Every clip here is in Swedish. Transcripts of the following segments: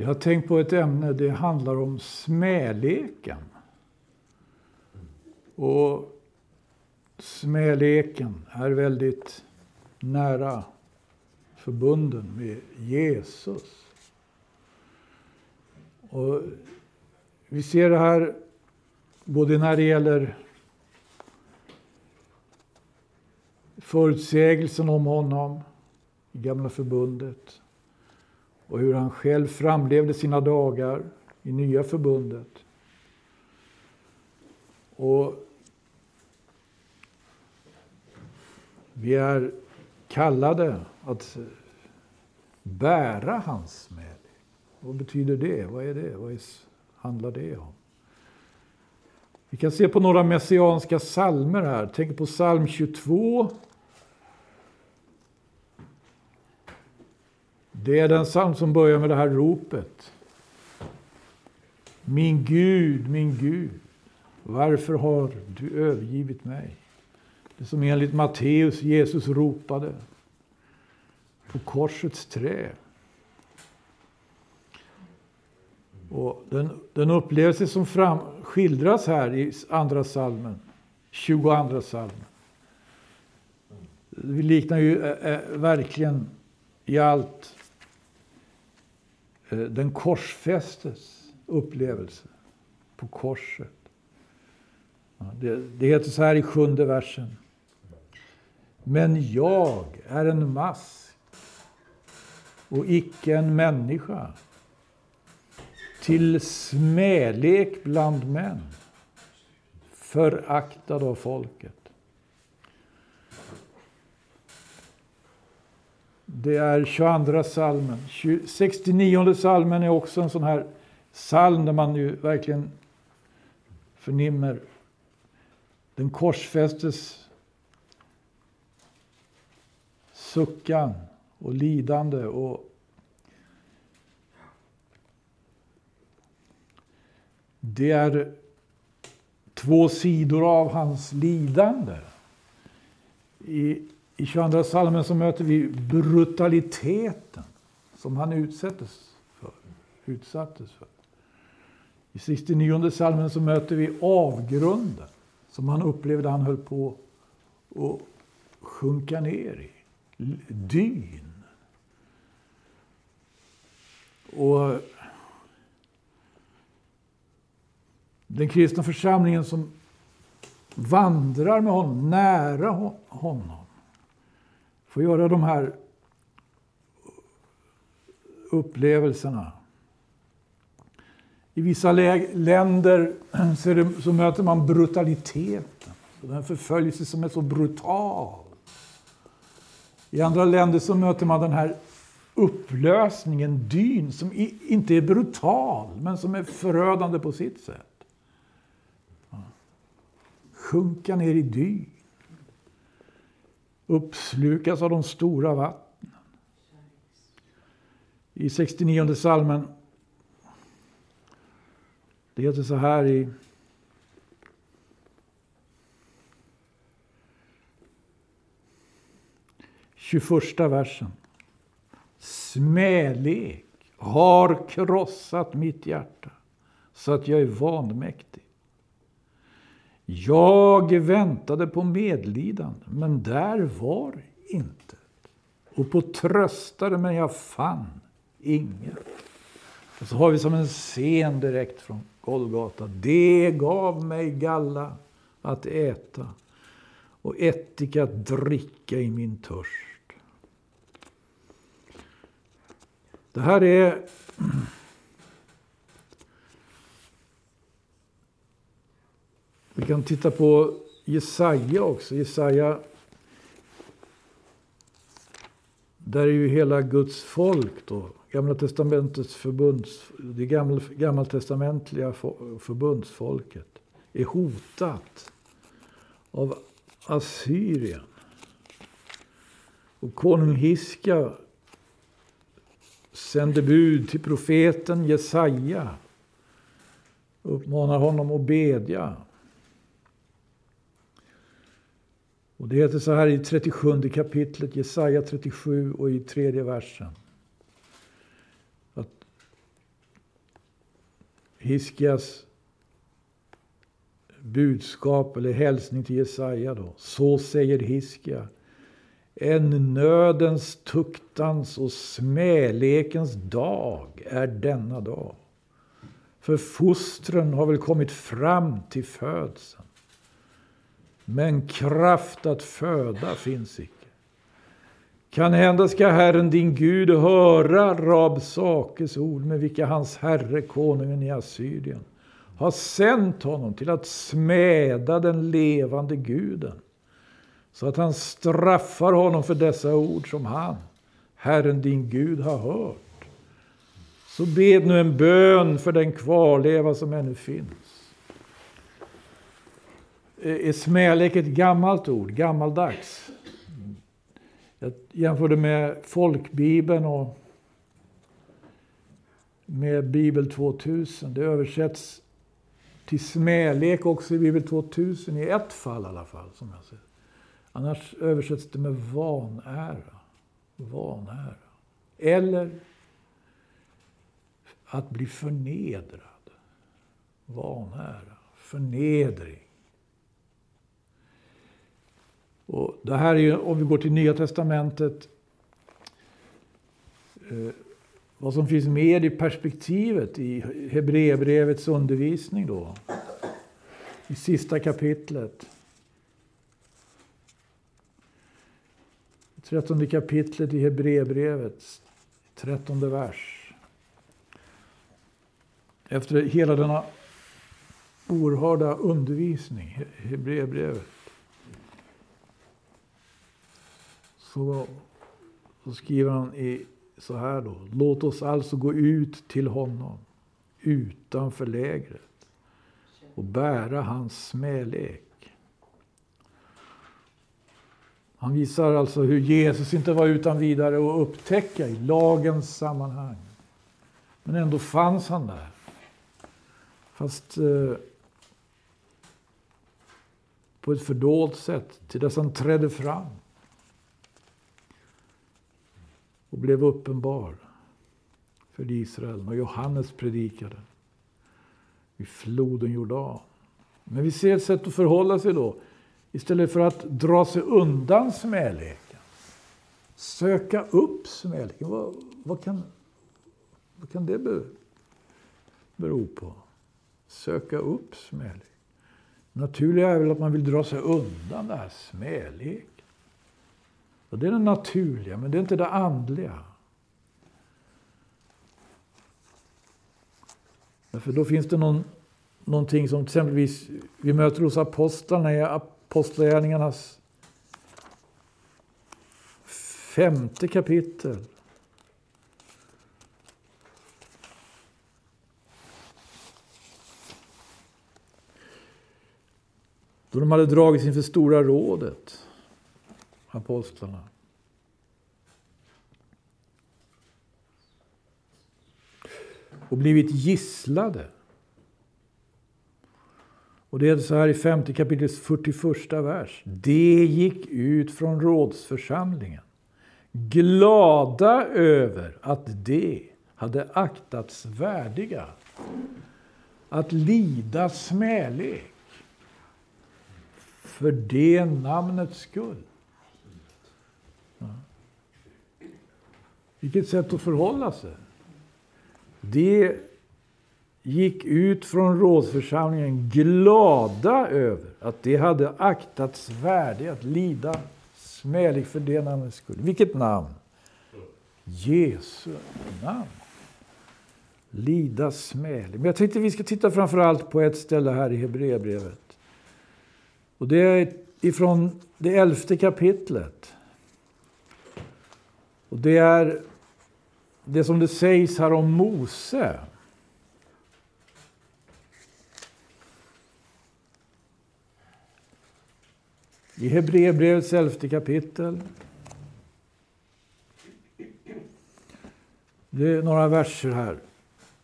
Jag har tänkt på ett ämne, det handlar om smäleken. Och smäleken är väldigt nära förbunden med Jesus. Och vi ser det här både när det gäller förutsägelsen om honom i Gamla förbundet och hur han själv framlevde sina dagar i Nya förbundet. Och vi är kallade att bära hans smälek. Vad betyder det? Vad är det? Vad handlar det om? Vi kan se på några messianska salmer här. Tänk på psalm 22. Det är den psalm som börjar med det här ropet. Min Gud, min Gud, varför har du övergivit mig? Det som enligt Matteus Jesus ropade på korsets trä. Och den, den upplevelse som fram, skildras här i andra salmen, 22 salmen. Vi liknar ju äh, verkligen i allt Eh, den korsfästes upplevelse på korset. Det, det heter så här i sjunde versen. Men jag är en mask och icke en människa till smälek bland män, föraktad av folket. Det är 22 salmen. 69 salmen är också en sån här psalm där man ju verkligen förnimmer den korsfästes suckan och lidande och Det är två sidor av hans lidande. I, i 22 salmen så möter vi brutaliteten som han utsattes för, utsattes för. I 69 salmen så möter vi avgrunden som han upplevde han höll på att sjunka ner i. Dyn. Och den kristna församlingen som vandrar med honom, nära honom, Få göra de här upplevelserna. I vissa länder så, det, så, möter man brutaliteten. Den förföljelse som är så brutal. I andra länder så möter man den här upplösningen, dyn, som inte är brutal, men som är förödande på sitt sätt sjunka ner i dyn. Uppslukas av de stora vattnen. I 69 salmen. Det heter så här i Tjugoförsta versen. Smälek har krossat mitt hjärta så att jag är vanmäktig. Jag väntade på medlidande, men där var inte. Och på tröstare, men jag fann inget. Och så har vi som en scen direkt från Golgata. Det gav mig galla att äta och ättika att dricka i min törst. Det här är Vi kan titta på Jesaja också. Jesaja, där är ju hela Guds folk då. Gamla testamentets förbunds, det gamla, gammaltestamentliga förbundsfolket är hotat av Assyrien. Och konung Hiska sände bud till profeten Jesaja. Uppmanar honom att bedja. Och det heter så här i 37 kapitlet, Jesaja 37 och i tredje versen. Att Hiskias budskap eller hälsning till Jesaja då. Så säger Hiskia. En nödens, tuktans och smälekens dag är denna dag. För fostren har väl kommit fram till födseln. Men kraft att föda finns icke. Kan hända ska Herren din Gud höra Rabsakes ord med vilka hans herre, konungen i Assyrien, har sänt honom till att smäda den levande guden så att han straffar honom för dessa ord som han, Herren din Gud, har hört. Så bed nu en bön för den kvarleva som ännu finns. Eh, är smälek ett gammalt ord, gammaldags? Jag jämförde med folkbibeln och med Bibel 2000. Det översätts till smälek också i Bibel 2000, i ett fall i alla fall. Som jag ser. Annars översätts det med vanära. Vanära. Eller att bli förnedrad. Vanära. Förnedring. Och det här är ju, om vi går till Nya Testamentet, eh, vad som finns med i perspektivet i Hebreerbrevets undervisning då. I sista kapitlet. Trettonde kapitlet i Hebreerbrevet, trettonde vers. Efter hela denna oerhörda undervisning, Hebreerbrevet. Så, så skriver han i, så här då. Låt oss alltså gå ut till honom utanför lägret och bära hans smälek. Han visar alltså hur Jesus inte var utan vidare att upptäcka i lagens sammanhang. Men ändå fanns han där. Fast eh, på ett fördolt sätt, till dess han trädde fram och blev uppenbar för Israel. när Johannes predikade vid floden Jordan. Men vi ser ett sätt att förhålla sig då. Istället för att dra sig undan smäleken. Söka upp smäleken. Vad, vad, kan, vad kan det bero på? Söka upp smäleken. Naturliga är väl att man vill dra sig undan det här smäleken. Och det är det naturliga, men det är inte det andliga. För då finns det någon, någonting som exempelvis vi möter hos apostlarna i Apostlagärningarnas femte kapitel. Då de hade dragits inför Stora rådet apostlarna. Och blivit gisslade. Och det är så här i femte kapitlets 41 vers. De gick ut från rådsförsamlingen glada över att de hade aktats värdiga att lida smälek för det namnets skull. Vilket sätt att förhålla sig. De gick ut från rådsförsamlingen glada över att de hade aktats värdiga att lida smälig för det namnets skull. Vilket namn? Jesu namn. Lida smälig. Men jag tänkte vi ska titta framförallt på ett ställe här i Hebreerbrevet. Och det är ifrån det elfte kapitlet. Och det är det som det sägs här om Mose. I Hebreerbrevets elfte kapitel. Det är några verser här.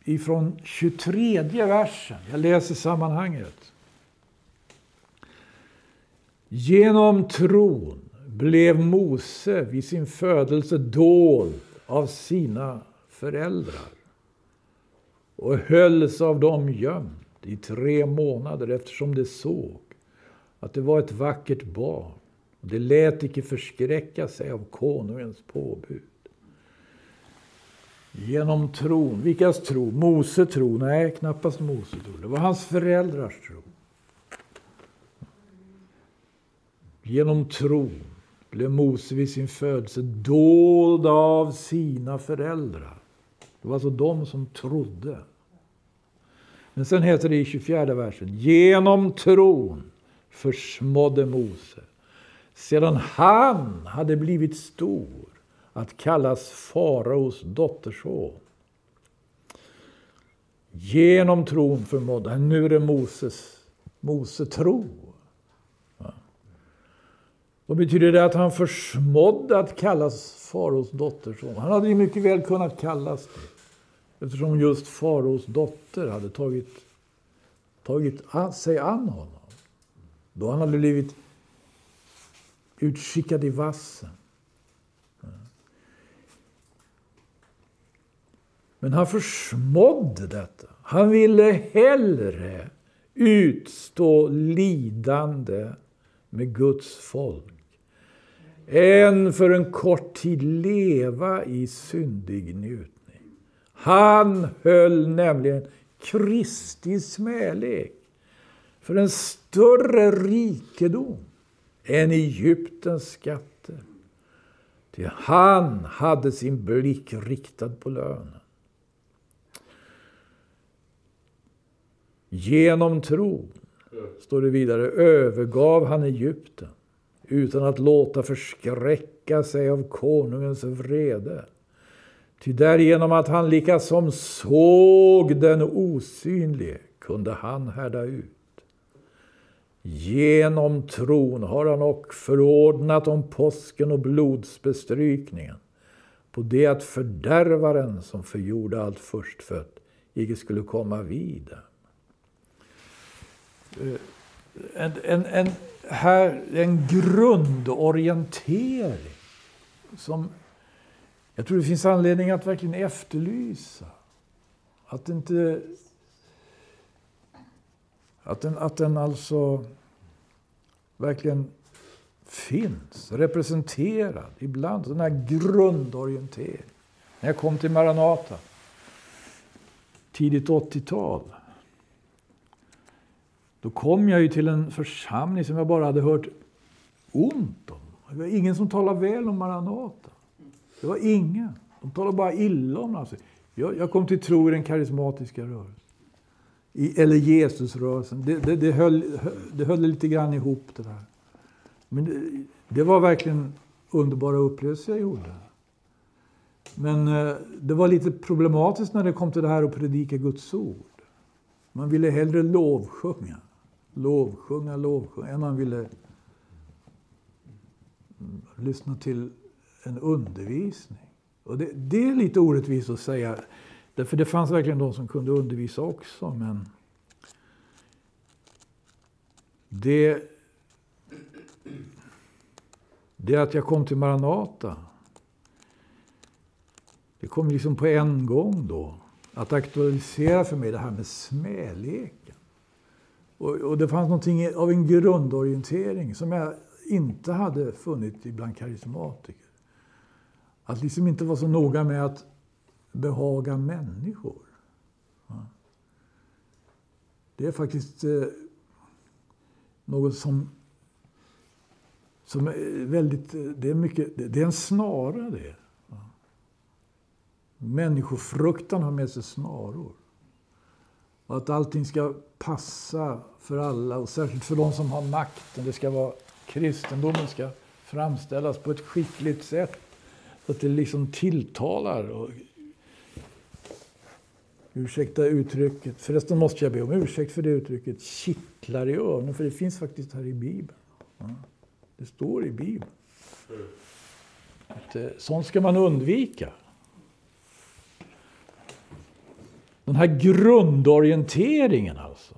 Ifrån 23 versen. Jag läser sammanhanget. Genom tron blev Mose vid sin födelse dold av sina föräldrar och hölls av dem gömd i tre månader eftersom de såg att det var ett vackert barn. Och det lät icke förskräcka sig av konungens påbud. Genom tron. Vilkas tro? Mose tro? Nej, knappast Mose tro. Det var hans föräldrars tro. Genom tron blev Mose vid sin födelse dold av sina föräldrar. Det var alltså de som trodde. Men sen heter det i 24 versen. Genom tron försmådde Mose, sedan han hade blivit stor, att kallas faraos dotterson. Genom tron förmådde han. Nu är det Moses, Mose tro. Vad betyder det att han försmådde att kallas faraos dotterson? Han hade ju mycket väl kunnat kallas det. Eftersom just faraos dotter hade tagit, tagit sig an honom. Då han hade blivit utskickad i vassen. Men han försmådde detta. Han ville hellre utstå lidande med Guds folk än för en kort tid leva i syndig njutning. Han höll nämligen Kristi smälek för en större rikedom än Egyptens skatter. Ty han hade sin blick riktad på lönen. Genom tro, står det vidare, övergav han Egypten utan att låta förskräcka sig av konungens vrede. Ty därigenom att han likasom såg den osynlige kunde han härda ut. Genom tron har han och förordnat om påsken och blodsbestrykningen på det att fördärvaren som förgjorde allt förstfött icke skulle komma vid dem. Eh, en, en, en här en grundorientering som jag tror det finns anledning att verkligen efterlysa. Att inte... Att den, att den alltså verkligen finns, representerad ibland. Den här grundorienteringen. När jag kom till Maranata, tidigt 80-tal, då kom jag ju till en församling som jag bara hade hört ont om. Det var ingen som talade väl om Maranata. Det var ingen. De talade bara illa om alltså. jag, jag kom till tro i den karismatiska rörelsen. I, eller Jesusrörelsen. Det, det, det, höll, det höll lite grann ihop det där. Men det, det var verkligen underbara upplevelser jag gjorde. Men eh, det var lite problematiskt när det kom till det här att predika Guds ord. Man ville hellre lovsjunga lovsjunga, lovsjunga, än han ville mm, lyssna till en undervisning. Och det, det, är lite orättvist att säga, därför det fanns verkligen de som kunde undervisa också, men det, det att jag kom till Maranata, det kom liksom på en gång då att aktualisera för mig det här med smälek. Och, och, det fanns någonting av en grundorientering som jag inte hade funnit bland karismatiker. Att liksom inte vara så noga med att behaga människor. Det är faktiskt eh, något som, som är väldigt... Eh, det är, mycket, det är en snara det. Människofruktan har med sig snaror. Och att allting ska passa för alla och särskilt för de som har makten. Det ska vara, kristendomen ska framställas på ett skickligt sätt så att det liksom tilltalar. Och, ursäkta uttrycket, förresten måste jag be om ursäkt för det uttrycket, kittlar i öronen, för det finns faktiskt här i Bibeln. Ja, det står i Bibeln. Att, eh, sånt ska man undvika. Den här grundorienteringen alltså.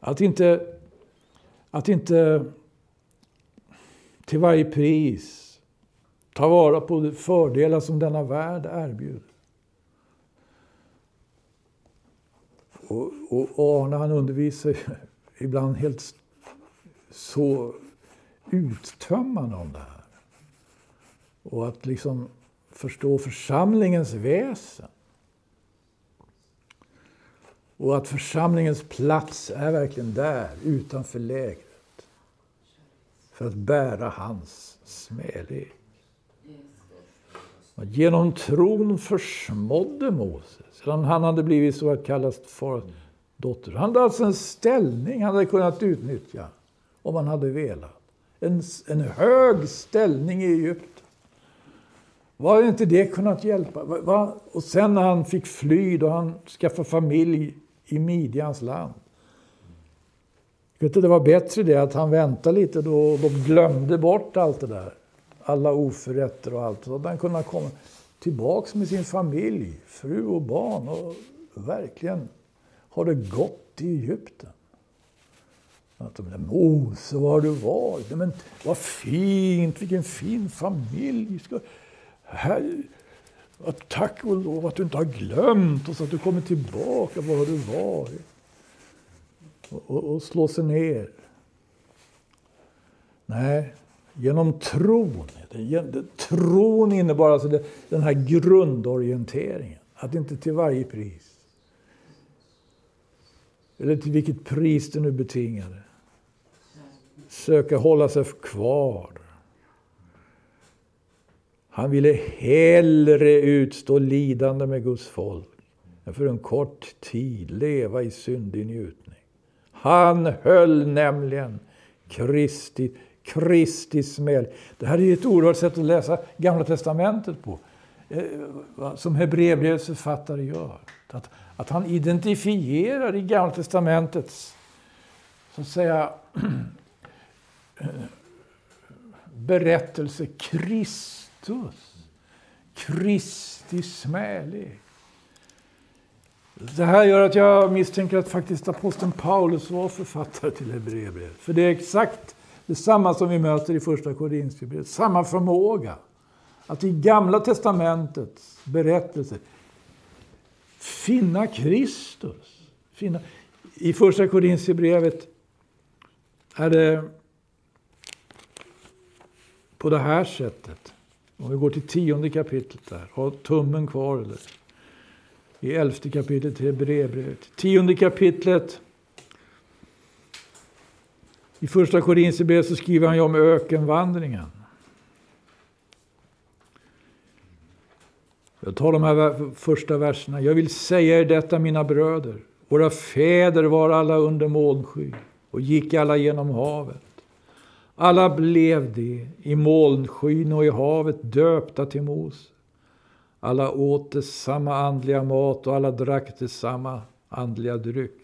Att inte, att inte till varje pris ta vara på de fördelar som denna värld erbjuder. Och, och Arne han undervisar ibland helt så uttömmande om det här. Och att liksom förstå församlingens väsen. Och att församlingens plats är verkligen där, utanför lägret. För att bära hans smälek. Genom tron försmådde Moses, sedan han hade blivit så att kallas för dotter. Han hade alltså en ställning han hade kunnat utnyttja om han hade velat. En, en hög ställning i Egypten. Var inte det kunnat hjälpa? Va? Och sen när han fick fly, då han skaffade familj i Midjans land. Vet du, det var bättre det att han väntade lite då och de glömde bort allt det där. Alla oförrätter och allt. Så att han kunde komma tillbaks med sin familj, fru och barn och verkligen ha det gott i Egypten. Att de där, Mose, var har du varit? Men vad fint, vilken fin familj. Ska, att tack och lov att du inte har glömt oss, att du kommer tillbaka. Var har du varit? Och, och, och slå sig ner. Nej, genom tron. Tron innebar alltså den här grundorienteringen. Att inte till varje pris. Eller till vilket pris det nu betingade. Söka hålla sig kvar. Han ville hellre utstå lidande med Guds folk än för en kort tid leva i syndig njutning. Han höll nämligen Kristi, Kristi smäll. Det här är ett oerhört sätt att läsa Gamla Testamentet på. Eh, som Hebreerbrevets författare gör. Att, att han identifierar i Gamla Testamentets så att säga berättelse Kristus. Kristi smälek. Det här gör att jag misstänker att faktiskt aposteln Paulus var författare till Hebreerbrevet. För det är exakt detsamma som vi möter i första Korinthierbrevet. Samma förmåga. Att i Gamla Testamentets berättelser finna Kristus. Finna. I första Korinthierbrevet är det på det här sättet. Om vi går till tionde kapitlet där, har tummen kvar eller? I elfte kapitlet i Hebreerbrevet. Tionde kapitlet. I första Korinthierbrevet så skriver han ju om ökenvandringen. Jag tar de här första verserna. Jag vill säga er detta, mina bröder. Våra fäder var alla under molnsky och gick alla genom havet. Alla blev de i molnskyn och i havet döpta till Mose. Alla åt samma andliga mat och alla drack samma andliga dryck.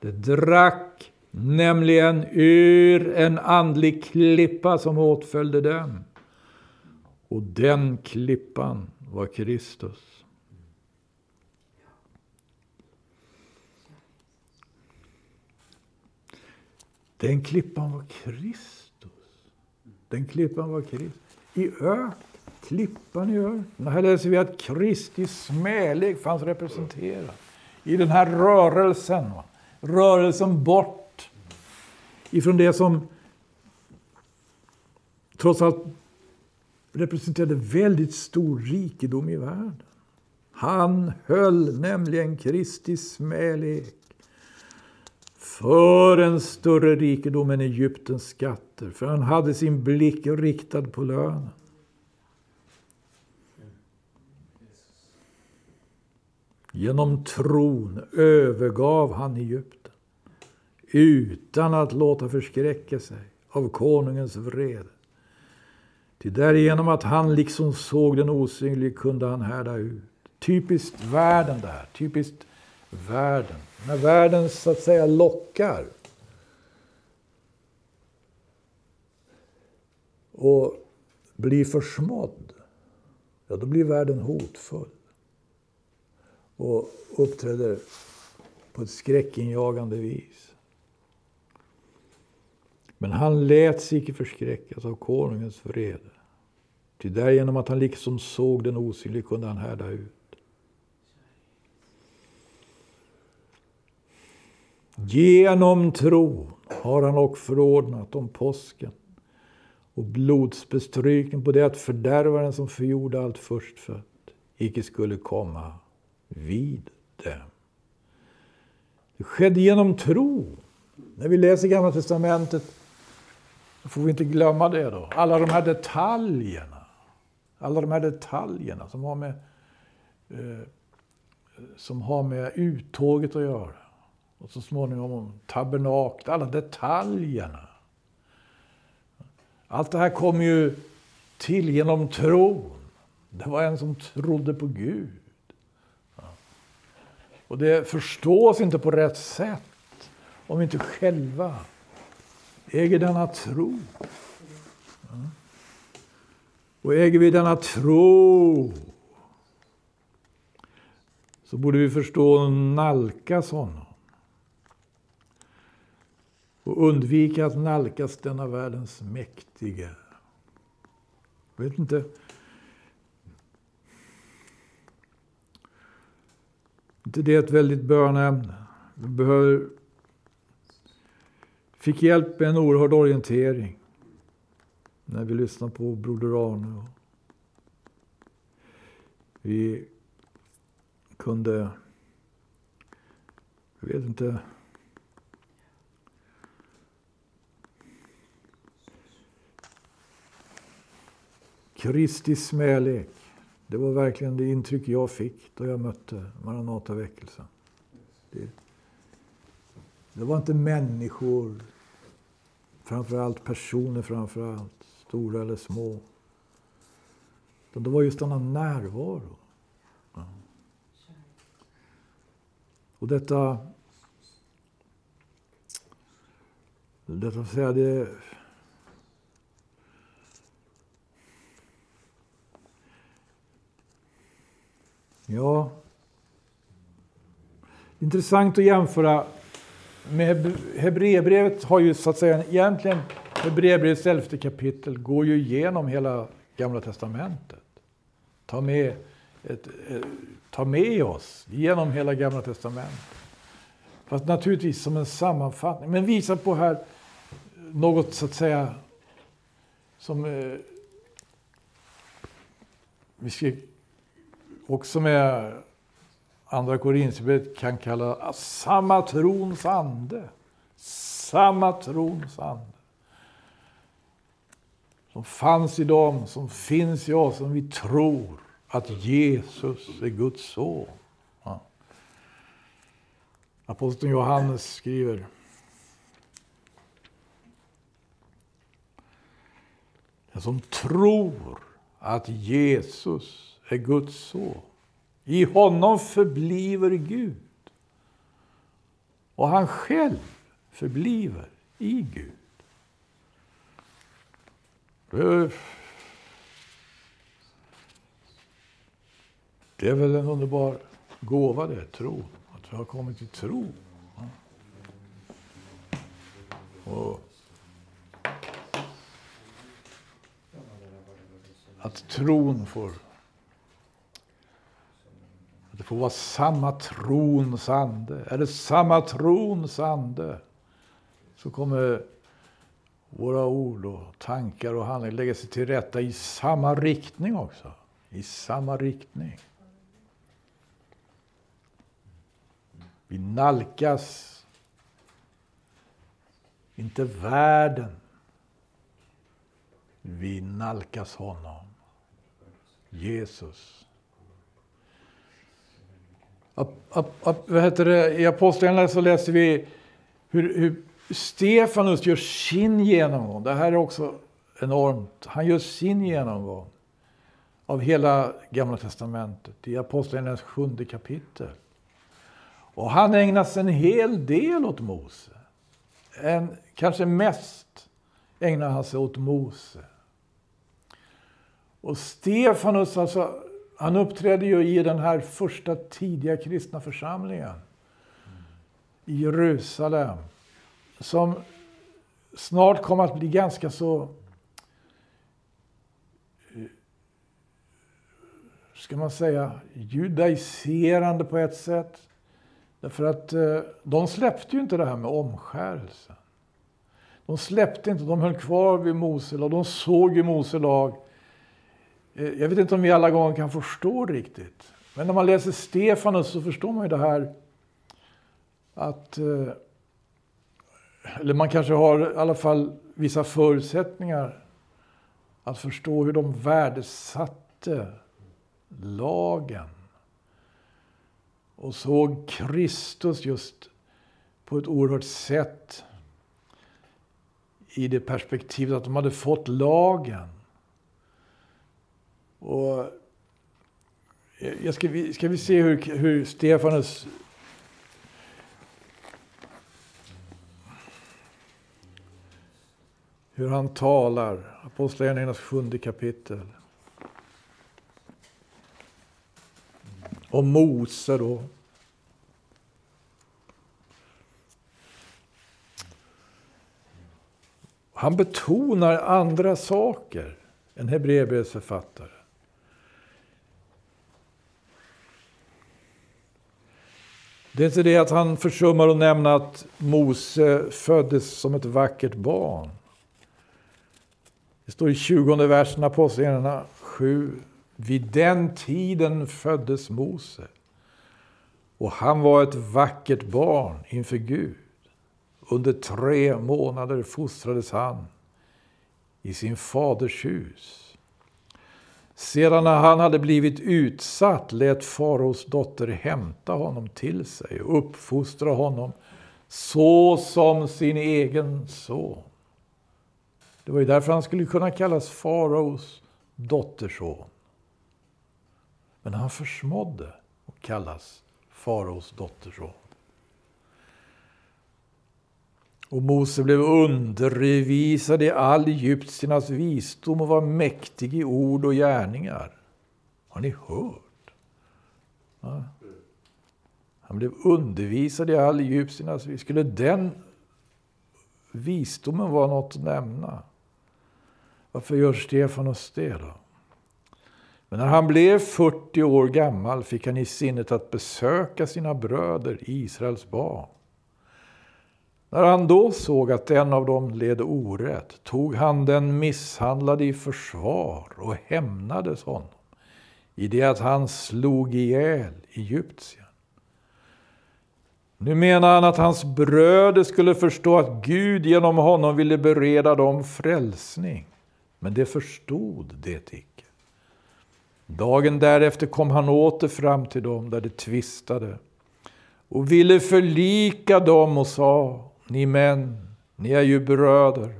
De drack nämligen ur en andlig klippa som åtföljde dem. Och den klippan var Kristus. Den klippan var Kristus. Den klippan var Kristus. I öknen, klippan i öknen. Här läser vi att Kristi smälek fanns representerad i den här rörelsen. Rörelsen bort ifrån det som trots allt representerade väldigt stor rikedom i världen. Han höll nämligen Kristi smälek för en större rikedom än Egyptens skatter, för han hade sin blick riktad på lönen. Genom tron övergav han Egypten utan att låta förskräcka sig av konungens vrede. Till därigenom att han liksom såg den osynlige kunde han härda ut. Typiskt världen det här. Typiskt världen. När världen så att säga lockar. Och blir försmådd. Ja, då blir världen hotfull. Och uppträder på ett skräckinjagande vis. Men han lät sig icke förskräckas av konungens vrede. Ty därigenom att han liksom såg den osynlige kunde han härda ut. Genom tro har han och förordnat om påsken och blodsbestryken på det att fördärvaren som förgjorde allt förstfött icke skulle komma vid dem. Det skedde genom tro. När vi läser Gamla Testamentet så får vi inte glömma det då. Alla de här detaljerna. Alla de här detaljerna som har med, eh, som har med uttåget att göra. Och så småningom om tabernaklet, alla detaljerna. Allt det här kom ju till genom tron. Det var en som trodde på Gud. Och det förstås inte på rätt sätt om vi inte själva äger denna tro. Och äger vi denna tro så borde vi förstå och nalkas honom. Och undvika att nalkas denna världens mäktige. Jag vet inte. inte det är ett väldigt bönämne. Vi behöver, fick hjälp med en oerhörd orientering när vi lyssnade på Broder Arne. Vi kunde, jag vet inte, Kristi smälek. Det var verkligen det intryck jag fick då jag mötte Maranataväckelsen. Det, det var inte människor, framförallt personer framförallt, stora eller små. Utan det var just denna närvaro. Ja. Och detta, detta säga, det, Ja. Intressant att jämföra med Hebreerbrevet har ju så att säga egentligen Hebreerbrevets elfte kapitel går ju igenom hela Gamla Testamentet. Ta med, ett, ett, ta med oss genom hela Gamla Testamentet. Fast naturligtvis som en sammanfattning. Men visa på här något så att säga som eh, vi ska också med Andra Korinthierbrevet kan kalla samma trons ande. Samma trons ande. Som fanns i dem, som finns i oss, som vi tror att Jesus är Guds son. Ja. Aposteln Johannes skriver Den som tror att Jesus är Guds son. I honom förbliver Gud. Och han själv förbliver i Gud. Det är väl en underbar gåva det, tro. Att vi har kommit till tro. Och att tron får får vara samma trons ande. Är det samma trons ande så kommer våra ord och tankar och handlingar lägga sig till rätta i samma riktning också. I samma riktning. Vi nalkas inte världen. Vi nalkas honom. Jesus vad heter det? I Apostlagärningarna så läser vi hur, hur Stefanus gör sin genomgång. Det här är också enormt. Han gör sin genomgång av hela Gamla Testamentet i Apostlagärningarnas sjunde kapitel. Och han ägnar sig en hel del åt Mose. En, kanske mest ägnar han sig åt Mose. Och Stefanus, alltså han uppträdde ju i den här första tidiga kristna församlingen i Jerusalem. Som snart kom att bli ganska så eh, ska man säga, judaiserande på ett sätt. Därför att eh, de släppte ju inte det här med omskärelsen. De släppte inte, de höll kvar vid Mose lag. De såg i Mose lag. Eh, jag vet inte om vi alla gånger kan förstå riktigt. Men när man läser Stefanus så förstår man ju det här att eh, eller man kanske har i alla fall vissa förutsättningar att förstå hur de värdesatte lagen. Och såg Kristus just på ett oerhört sätt i det perspektivet att de hade fått lagen. Och jag ska, vi, ska vi se hur, hur Stefanus hur han talar. Apostlagärningarnas sjunde kapitel. Om Mose då. Han betonar andra saker än Hebreerbrevets författare. Det är inte det att han försummar att nämna att Mose föddes som ett vackert barn. Det står i 20 versen Apostlagärningarna 7. Vid den tiden föddes Mose. Och han var ett vackert barn inför Gud. Under tre månader fostrades han i sin faders hus. Sedan när han hade blivit utsatt lät faraos dotter hämta honom till sig och uppfostra honom så som sin egen son. Det var ju därför han skulle kunna kallas faraos dotterson. Men han försmådde att kallas faraos dotterson. Och Mose blev undervisad i all egyptiernas visdom och var mäktig i ord och gärningar. Har ni hört? Ja. Han blev undervisad i all egyptiernas visdom. Skulle den visdomen vara något att nämna? Varför gör Stefanos det då? Men när han blev 40 år gammal fick han i sinnet att besöka sina bröder, Israels barn. När han då såg att en av dem led orätt tog han den misshandlade i försvar och hämnades honom i det att han slog ihjäl egyptiern. Nu menar han att hans bröder skulle förstå att Gud genom honom ville bereda dem frälsning. Men det förstod det icke. Dagen därefter kom han åter fram till dem där de tvistade och ville förlika dem och sa, ni män, ni är ju bröder.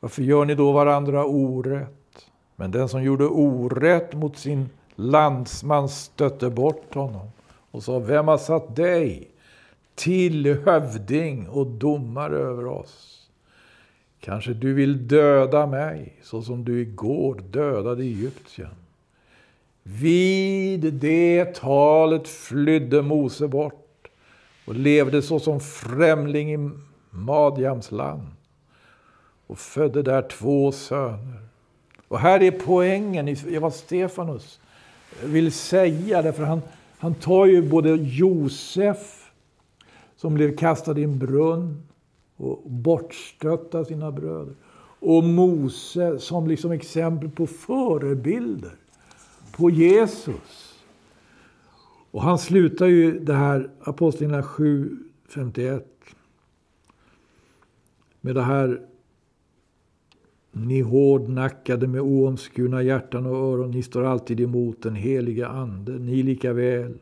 Varför gör ni då varandra orätt? Men den som gjorde orätt mot sin landsman stötte bort honom och sa, vem har satt dig till hövding och domare över oss? Kanske du vill döda mig så som du igår dödade Egyptien. Vid det talet flydde Mose bort och levde såsom främling i Madjams land och födde där två söner. Och här är poängen i vad Stefanus vill säga, därför han, han tar ju både Josef, som blev kastad i en brunn, och bortstötta sina bröder. Och Mose som liksom exempel på förebilder på Jesus. Och han slutar ju det här, Apostlagärningarna 7, 51. Med det här ni hårdnackade med oomskurna hjärtan och öron, ni står alltid emot den heliga Ande, ni lika väl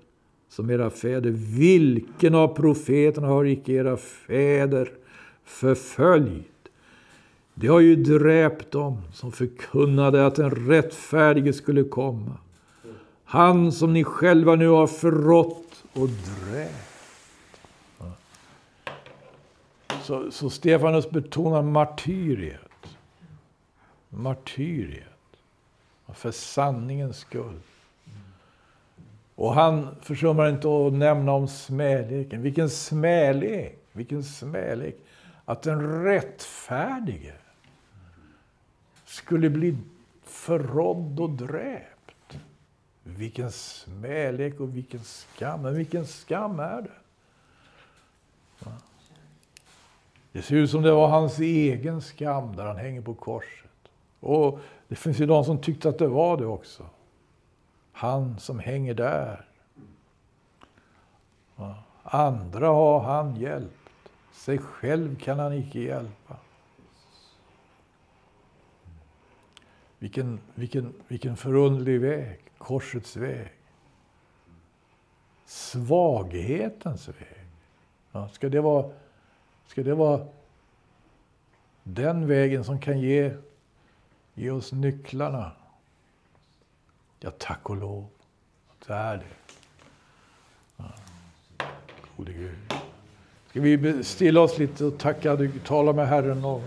som era fäder. Vilken av profeterna har icke era fäder förföljt? De har ju dräpt dem som förkunnade att den rättfärdige skulle komma. Han som ni själva nu har förrått och dräpt. Så, så Stefanus betonar martyriet. Martyriet. För sanningens skull. Och han försummar inte att nämna om smäleken. Vilken smälek! Vilken smälek! att den rättfärdige skulle bli förrådd och dräpt. Vilken smälek och vilken skam. Men vilken skam är det? Det ser ut som det var hans egen skam där han hänger på korset. Och det finns ju de som tyckte att det var det också. Han som hänger där. Andra har han hjälpt. Sig själv kan han icke hjälpa. Vilken, vilken, vilken förundlig väg, korsets väg. Svaghetens väg. Ja, ska, det vara, ska det vara den vägen som kan ge, ge oss nycklarna? Ja, tack och lov. Det är det. Ja. Gode Gud. Ska vi stilla oss lite och tacka, du talar med Herren och